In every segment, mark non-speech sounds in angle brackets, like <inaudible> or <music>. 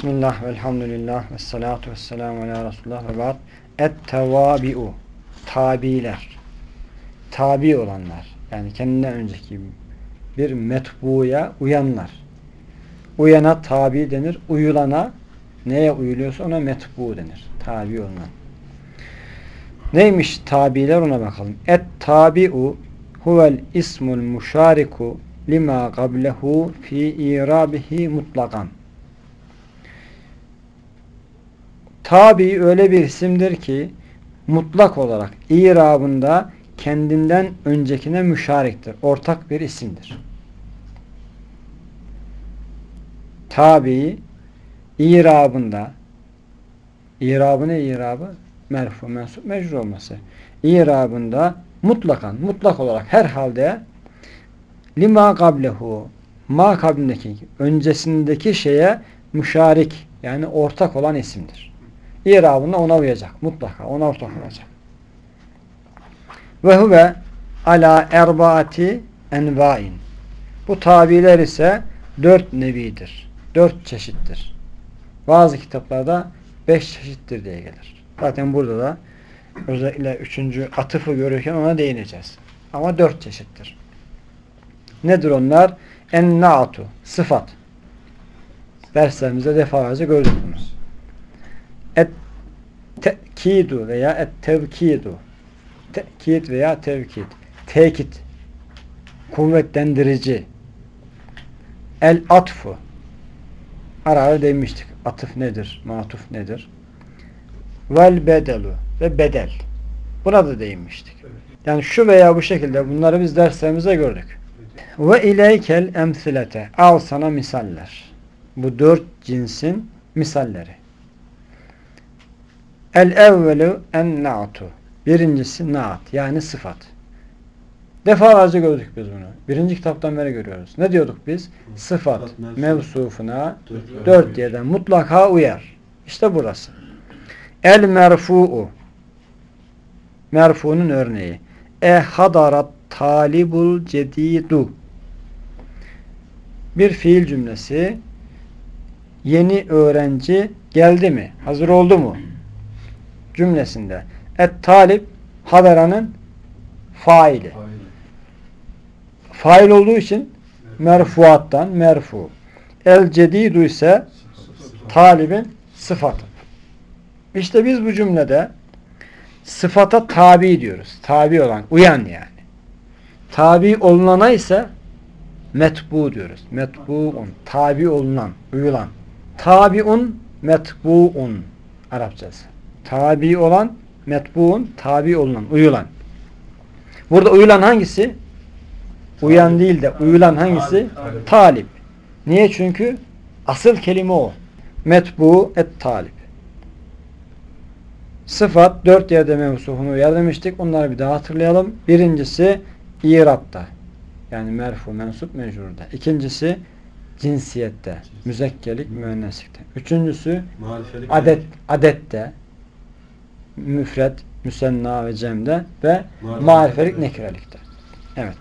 Bismillah, velhamdülillah, ve salatu ve selamu ala Resulullah ve ba'd. Et-tevabi'u, tabiler, tabi olanlar, yani kendinden önceki bir metbuya uyanlar. Uyana tabi denir, uyulana, neye uyuluyorsa ona metbu denir, tabi olunan. Neymiş tabiler ona bakalım. Et-tabi'u huvel ismul muşariku lima qablehu fi irabihi mutlakan. Tabi öyle bir isimdir ki mutlak olarak irabında kendinden öncekine müşariktir. Ortak bir isimdir. Tabi irabında irabı ne irabı? Merfu, mensup, mecrur olması. İrabında mutlakan, mutlak olarak her halde lima kablehu ma kablindeki öncesindeki şeye müşarik yani ortak olan isimdir. İrabında ona uyacak. Mutlaka ona ortak olacak. Ve huve ala erbaati envain. Bu tabiler ise dört nevidir. Dört çeşittir. Bazı kitaplarda beş çeşittir diye gelir. Zaten burada da özellikle üçüncü atıfı görürken ona değineceğiz. Ama dört çeşittir. Nedir onlar? En-na'tu, sıfat. Derslerimizde defalarca gördük bunu. Et-tekidu veya et-tevkidu. Tekid veya tevkid. Tekit. Kuvvetlendirici. El-atfu. Ara ara demiştik. Atıf nedir? Matuf nedir? Vel bedelu ve bedel. Buna da değinmiştik. Yani şu veya bu şekilde bunları biz derslerimizde gördük. Ve ileykel emsilete. Al sana misaller. Bu dört cinsin misalleri. El evvelu en na'tu. Birincisi naat yani sıfat. Defalarca gördük biz bunu. Birinci kitaptan beri görüyoruz. Ne diyorduk biz? Sıfat mevsufuna dört yerden mutlaka uyar. İşte burası. El merfu'u merfu'nun örneği. E hadarat talibul cedidu bir fiil cümlesi yeni öğrenci geldi mi? Hazır oldu mu? Cümlesinde et talip hadaranın faili. Fail olduğu için merfuattan merfu. El cedidu ise talibin sıfatı. İşte biz bu cümlede sıfata tabi diyoruz. Tabi olan, uyan yani. Tabi olunana ise metbu diyoruz. Metbuun, tabi olunan, uyulan. Tabiun, metbuun Arapçası. Tabi olan, metbuun, tabi olunan, uyulan. Burada uyulan hangisi? Uyan değil de uyulan hangisi? Talip. Niye? Çünkü asıl kelime o. Metbu et talip. Sıfat dört yerde mevsufunu uyar demiştik. Onları bir daha hatırlayalım. Birincisi İrab'da. Yani merfu, mensup, mecrurda. İkincisi cinsiyette. Müzekkelik, müenneslikte. Üçüncüsü adet, adette. Müfred, müsenna ve cemde ve marifelik, nekirelikte. Evet.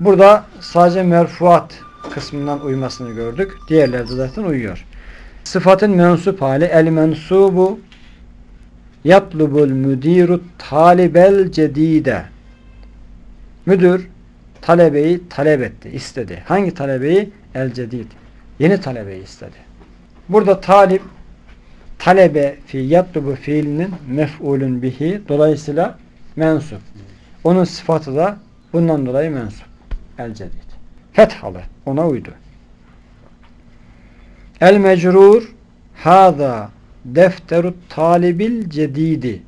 Burada sadece merfuat kısmından uymasını gördük. Diğerleri de zaten uyuyor. Sıfatın mensup hali el mensubu yatlubul müdiru talibel cedide müdür talebeyi talep etti, istedi. Hangi talebeyi? El cedid. Yeni talebeyi istedi. Burada talip talebe fi yatlubu fiilinin mef'ulün bihi dolayısıyla mensup. Onun sıfatı da bundan dolayı mensup. El cedid. Fethalı. Ona uydu. El mecrur hâzâ defteru talibil cedidi.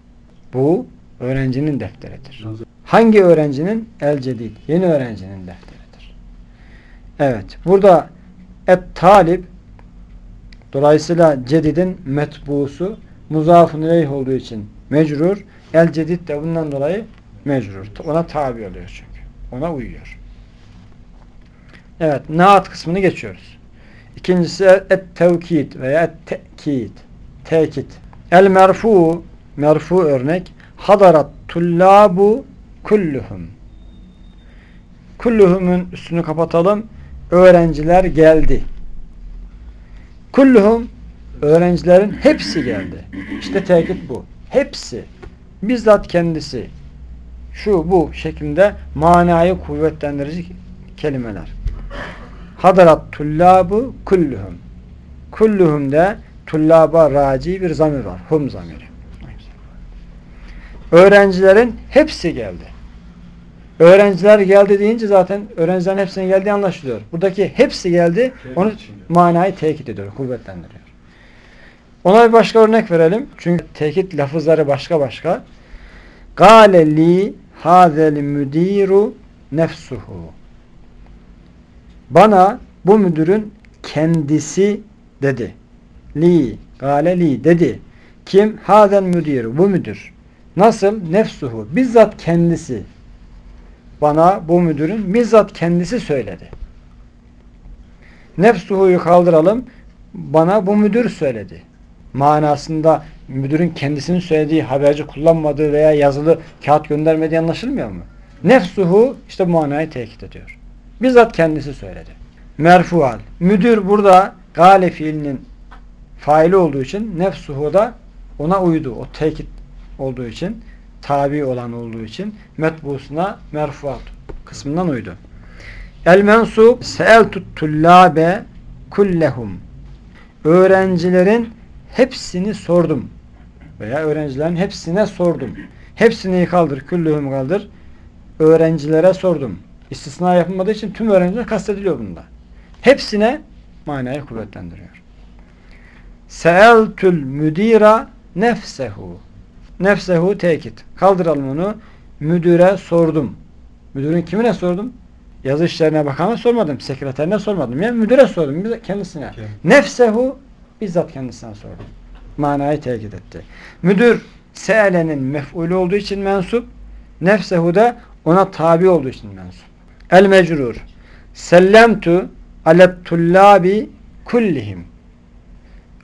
Bu öğrencinin defteridir. Hangi öğrencinin? El cedid. Yeni öğrencinin defteridir. Evet. Burada et talip dolayısıyla cedidin metbusu muzafun ileyh olduğu için mecrur. El cedid de bundan dolayı mecrur. Ona tabi oluyor çünkü. Ona uyuyor. Evet. Naat kısmını geçiyoruz. İkincisi et tevkid veya et tekid. Tekit. El merfu merfu örnek hadarat tullabu kulluhum. Kulluhum'un üstünü kapatalım. Öğrenciler geldi. Kulluhum Öğrencilerin hepsi geldi. İşte tekit bu. Hepsi. Bizzat kendisi. Şu bu şeklinde manayı kuvvetlendirici kelimeler. Hadarat tullabu kulluhum. Kulluhum de tullaba raci bir zamir var. Hum zamiri. Öğrencilerin hepsi geldi. Öğrenciler geldi deyince zaten öğrencilerin hepsine geldiği anlaşılıyor. Buradaki hepsi geldi. Onu manayı tekit ediyor, kuvvetlendiriyor. Ona bir başka örnek verelim. Çünkü tekit lafızları başka başka. Gale li hazel müdiru nefsuhu. Bana bu müdürün kendisi dedi. Li, gale li dedi. Kim? Hazel müdiru. Bu müdür. Nasıl? Nefsuhu. Bizzat kendisi. Bana bu müdürün bizzat kendisi söyledi. Nefsuhu'yu kaldıralım. Bana bu müdür söyledi. Manasında müdürün kendisinin söylediği haberci kullanmadığı veya yazılı kağıt göndermediği anlaşılmıyor mu? Nefsuhu işte bu manayı tekit ediyor. Bizzat kendisi söyledi. Merfual. Müdür burada gale fiilinin faili olduğu için nefsuhu da ona uydu. O tekit olduğu için tabi olan olduğu için metbusuna merfuat kısmından uydu. El mensub seeltut tullabe kullehum öğrencilerin hepsini sordum veya öğrencilerin hepsine sordum. Hepsini kaldır, küllühüm kaldır. Öğrencilere sordum. İstisna yapılmadığı için tüm öğrenciler kastediliyor bunda. Hepsine manayı kuvvetlendiriyor. Seeltül müdira nefsehu Nefsehu tekit. Kaldıralım onu. Müdüre sordum. Müdürün kimine sordum? Yazı işlerine bakana sormadım. Sekreterine sormadım. Yani müdüre sordum. Kendisine. Kim? Nefsehu bizzat kendisine sordum. Manayı tekit etti. Müdür se'elenin mef'ulü olduğu için mensup. Nefsehu da ona tabi olduğu için mensup. El mecrur. Sellemtu alet tullabi kullihim.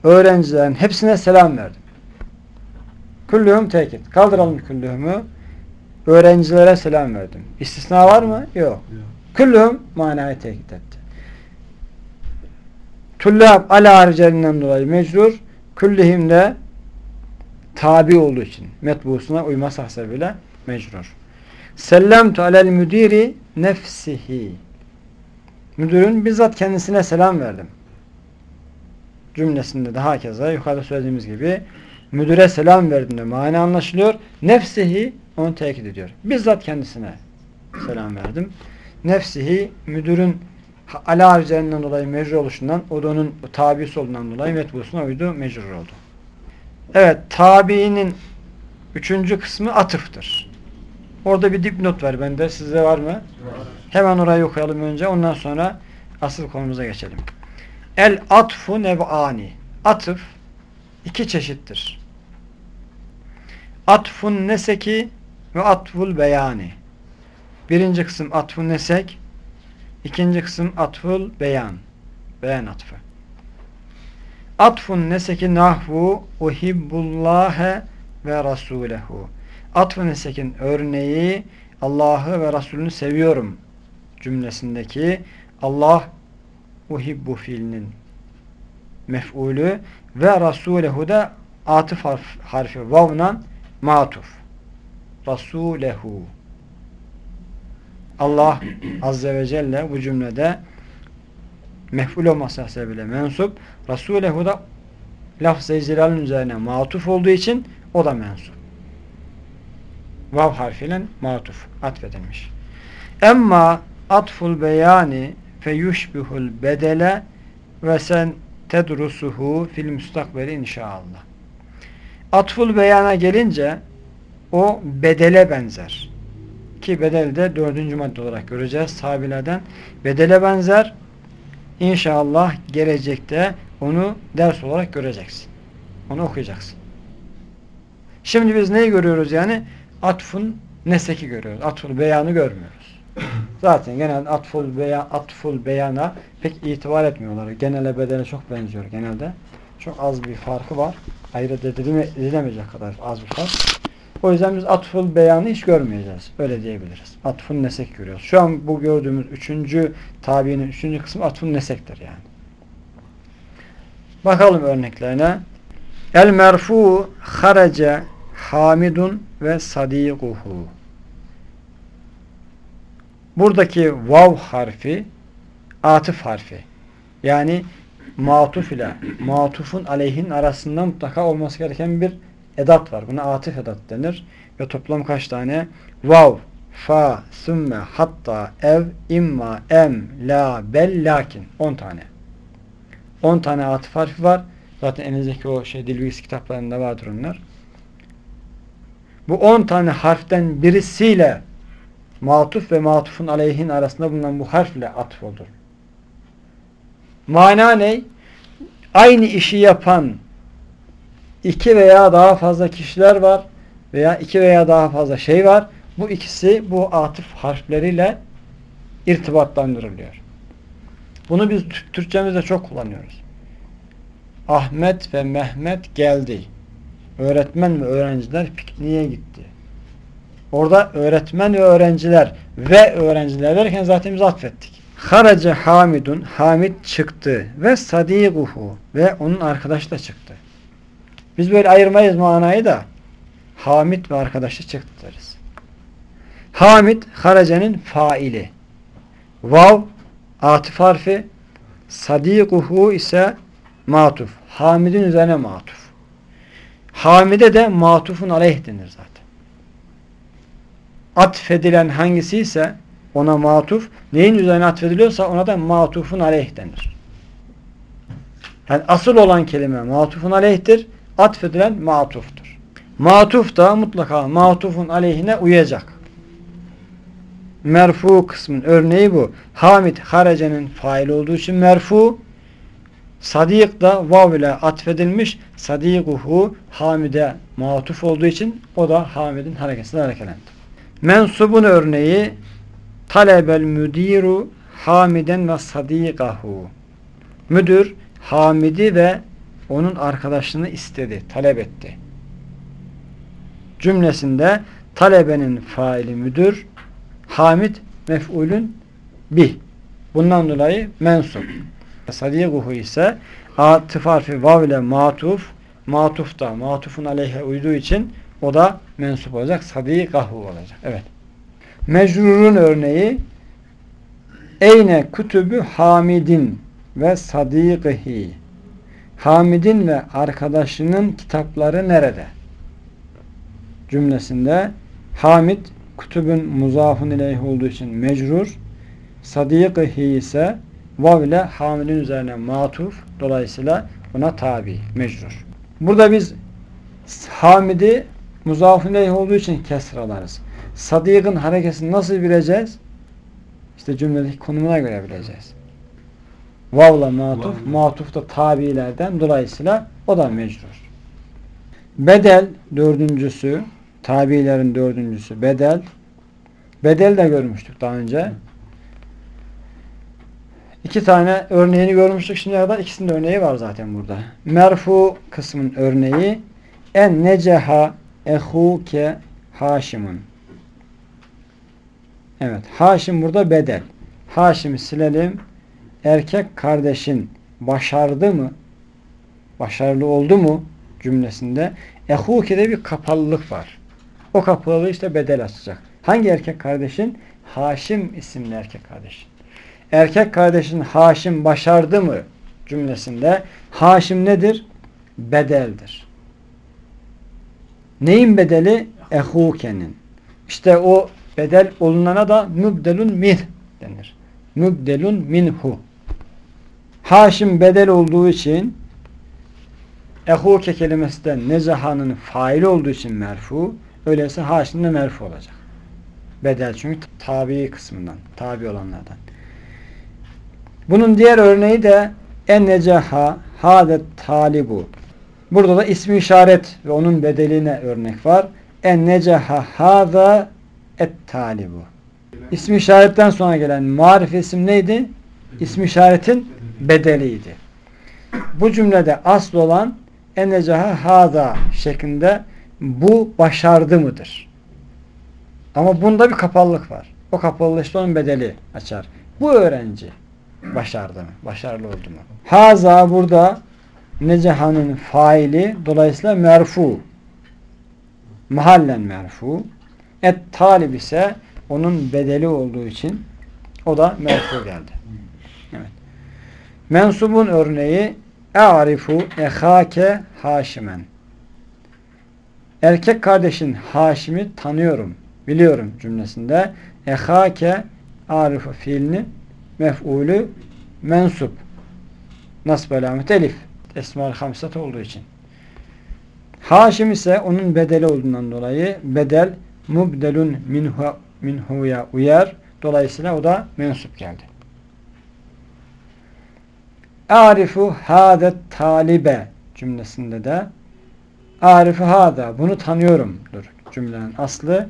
Öğrencilerin hepsine selam verdim. Küllühüm tekit. Kaldıralım küllühümü. Öğrencilere selam verdim. İstisna var mı? Yok. Yok. Küllühüm manayı tekit etti. Tullab ala haricerinden dolayı mecrur. Küllühüm de tabi olduğu için metbusuna uyması hasebiyle mecrur. Sellemtu alel müdiri nefsihi. Müdürün bizzat kendisine selam verdim. Cümlesinde daha keza yukarıda söylediğimiz gibi müdüre selam verdiğinde mani anlaşılıyor. Nefsihi onu tekit ediyor. Bizzat kendisine selam verdim. Nefsihi müdürün ala harclarından dolayı mecrur oluşundan o da onun tabisi olduğundan dolayı metbusuna uydu, mecrur oldu. Evet, tabiinin üçüncü kısmı atıftır. Orada bir dipnot var bende. Sizde var mı? Var. Hemen orayı okuyalım önce. Ondan sonra asıl konumuza geçelim. El atfu nev'ani. Atıf iki çeşittir. Atfun neseki ve atful beyani. Birinci kısım atfun nesek, ikinci kısım atful beyan. Beyan atfı. Atfun neseki nahvu uhibbullâhe ve rasûlehu. Atfun nesekin örneği Allah'ı ve Resulünü seviyorum cümlesindeki Allah uhibbu fiilinin mef'ulü ve Rasûlehu da atıf harf, harfi vavnan matuf. Rasulehu. Allah Azze ve Celle bu cümlede mef'ul olması sebebiyle mensup. Rasulehu da lafz-ı zilalın üzerine matuf olduğu için o da mensup. Vav harfiyle matuf atfedilmiş. Emma atful beyani fe yushbihul bedele ve sen tedrusuhu fil müstakbeli inşallah. Atful beyana gelince o bedele benzer. Ki bedel de dördüncü madde olarak göreceğiz sahabilerden. Bedele benzer. İnşallah gelecekte onu ders olarak göreceksin. Onu okuyacaksın. Şimdi biz neyi görüyoruz yani? Atfun neseki görüyoruz. Atful beyanı görmüyoruz. <coughs> Zaten genelde atful, beyan, atful beyana pek itibar etmiyorlar. Genele bedele çok benziyor genelde. Çok az bir farkı var. Ayırt edilemeyecek kadar az bir fark. O yüzden biz atful beyanı hiç görmeyeceğiz. Öyle diyebiliriz. Atful nesek görüyoruz. Şu an bu gördüğümüz üçüncü tabinin üçüncü kısmı atful nesektir yani. Bakalım örneklerine. El merfu harace hamidun ve sadikuhu. Buradaki vav harfi atıf harfi. Yani matuf ile matufun aleyhin arasında mutlaka olması gereken bir edat var. Buna atıf edat denir. Ve toplam kaç tane? Vav, fa, sümme, hatta, ev, imma, em, la, bel, lakin. 10 tane. 10 tane atıf harfi var. Zaten elinizdeki o şey dil bilgisi kitaplarında vardır onlar. Bu 10 tane harften birisiyle matuf ve matufun aleyhin arasında bulunan bu harfle atf olur. Mana ne? Aynı işi yapan iki veya daha fazla kişiler var veya iki veya daha fazla şey var. Bu ikisi bu atıf harfleriyle irtibatlandırılıyor. Bunu biz Türkçemizde çok kullanıyoruz. Ahmet ve Mehmet geldi. Öğretmen ve öğrenciler pikniğe gitti. Orada öğretmen ve öğrenciler ve öğrenciler derken zaten biz atfettik. Harace Hamidun, Hamid çıktı ve sadiguhu ve onun arkadaşı da çıktı. Biz böyle ayırmayız manayı da Hamid ve arkadaşı çıktı deriz. Hamid haracenin faili. Vav atıf harfi sadiguhu ise matuf. Hamid'in üzerine matuf. Hamide de matufun aleyh denir zaten. Atfedilen hangisi ise ona matuf, neyin üzerine atfediliyorsa ona da matufun aleyh denir. Yani asıl olan kelime matufun aleyhtir, atfedilen matuftur. Matuf da mutlaka matufun aleyhine uyacak. Merfu kısmın örneği bu. Hamid harecenin fail olduğu için merfu, Sadik da vav ile atfedilmiş. Sadikuhu Hamide matuf olduğu için o da Hamid'in hareketine harekelendi. Mensubun örneği talebel müdiru Hamiden ve sadikahu. Müdür Hamid'i ve onun arkadaşını istedi, talep etti. Cümlesinde talebenin faili müdür, Hamid mef'ulün bih. Bundan dolayı mensup. Sadiguhu ise atıf harfi vav ile matuf matuf da matufun aleyhe uyduğu için o da mensup olacak. Sadikahu olacak. Evet. Mecrurun örneği Eyne kütübü Hamidin ve sadikihi Hamid'in ve arkadaşının kitapları nerede? Cümlesinde Hamid kütübün muzafun ileyh olduğu için mecrur sadikihi ise vav ile hamilin üzerine matuf dolayısıyla buna tabi, mecrur. Burada biz hamidi muzafun ileyh olduğu için kesralarız. Sadik'in harekesini nasıl bileceğiz? İşte cümledeki konumuna göre bileceğiz. Vavla matuf, matuf da tabilerden dolayısıyla o da mecrur. Bedel dördüncüsü, tabilerin dördüncüsü bedel. Bedel de görmüştük daha önce. İki tane örneğini görmüştük şimdiye kadar. İkisinin örneği var zaten burada. Merfu kısmın örneği en neceha ehuke haşimun. Evet. Haşim burada bedel. Haşim'i silelim. Erkek kardeşin başardı mı? Başarılı oldu mu? Cümlesinde. Ehuke'de bir kapalılık var. O kapalılığı işte bedel açacak. Hangi erkek kardeşin? Haşim isimli erkek kardeşin erkek kardeşin Haşim başardı mı cümlesinde Haşim nedir? Bedeldir. Neyin bedeli? Ehuke'nin. İşte o bedel olunana da mübdelun min denir. Mübdelun minhu. Haşim bedel olduğu için ehuke kelimesi de nezahanın faili olduğu için merfu. Öyleyse haşim de merfu olacak. Bedel çünkü tabi kısmından, tabi olanlardan. Bunun diğer örneği de en necaha hadet talibu. Burada da ismi işaret ve onun bedeline örnek var. En necaha hada et talibu. İsmi işaretten sonra gelen marif isim neydi? İsmi işaretin bedeliydi. Bu cümlede asıl olan en necaha hada şeklinde bu başardı mıdır? Ama bunda bir kapalılık var. O kapalılık işte onun bedeli açar. Bu öğrenci başardı mı? Başarılı oldu mu? Haza burada Necehanın faili dolayısıyla merfu. Mahallen merfu. Et talib ise onun bedeli olduğu için o da merfu geldi. Evet. Mensubun örneği E'arifu ehake haşimen. Erkek kardeşin Haşim'i tanıyorum, biliyorum cümlesinde. Ehake arifu fiilini mef'ulü mensup. Nasb alamet elif. Esma-ül hamsat olduğu için. Haşim ise onun bedeli olduğundan dolayı bedel mubdelun minhu, minhuya uyar. Dolayısıyla o da mensup geldi. Arifu hâdet talibe cümlesinde de Arifu hâda bunu tanıyorumdur cümlenin aslı.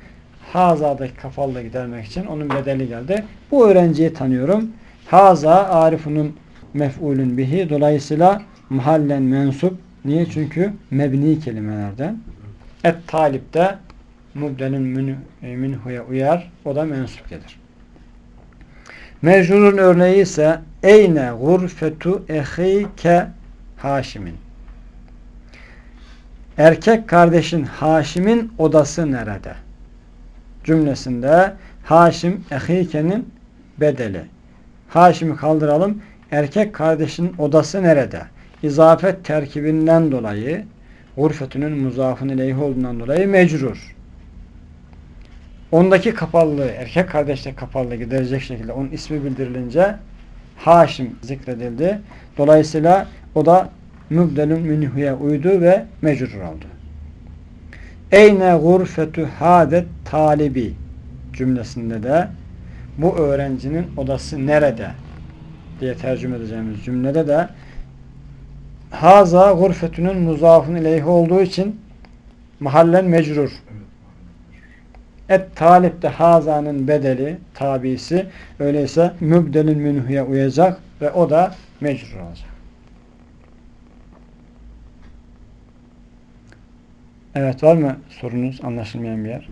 Haza'daki kafalı gidermek için onun bedeli geldi. Bu öğrenciyi tanıyorum. Haza Arifu'nun mef'ulün bihi. Dolayısıyla mahallen mensup. Niye? Çünkü mebni kelimelerden. Et talip de mubdelin minhuya uyar. O da mensup gelir. Mecrurun örneği ise Eyne gurfetu ehike Haşim'in Erkek kardeşin Haşim'in odası nerede? Cümlesinde Haşim ehikenin bedeli. Haşim'i kaldıralım. Erkek kardeşin odası nerede? İzafet terkibinden dolayı gurfetünün muzafın ileyhi olduğundan dolayı mecrur. Ondaki kapalılığı, erkek kardeşte kapalılığı giderecek şekilde onun ismi bildirilince Haşim zikredildi. Dolayısıyla o da mübdelun minhuye uydu ve mecrur oldu. Eyne gurfetu hadet talibi cümlesinde de bu öğrencinin odası nerede diye tercüme edeceğimiz cümlede de haza gurfetünün muzafın ileyhi olduğu için mahallen mecrur. Et talipte hazanın bedeli, tabisi öyleyse mübdelin minhuye uyacak ve o da mecrur olacak. Evet var mı sorunuz anlaşılmayan bir yer?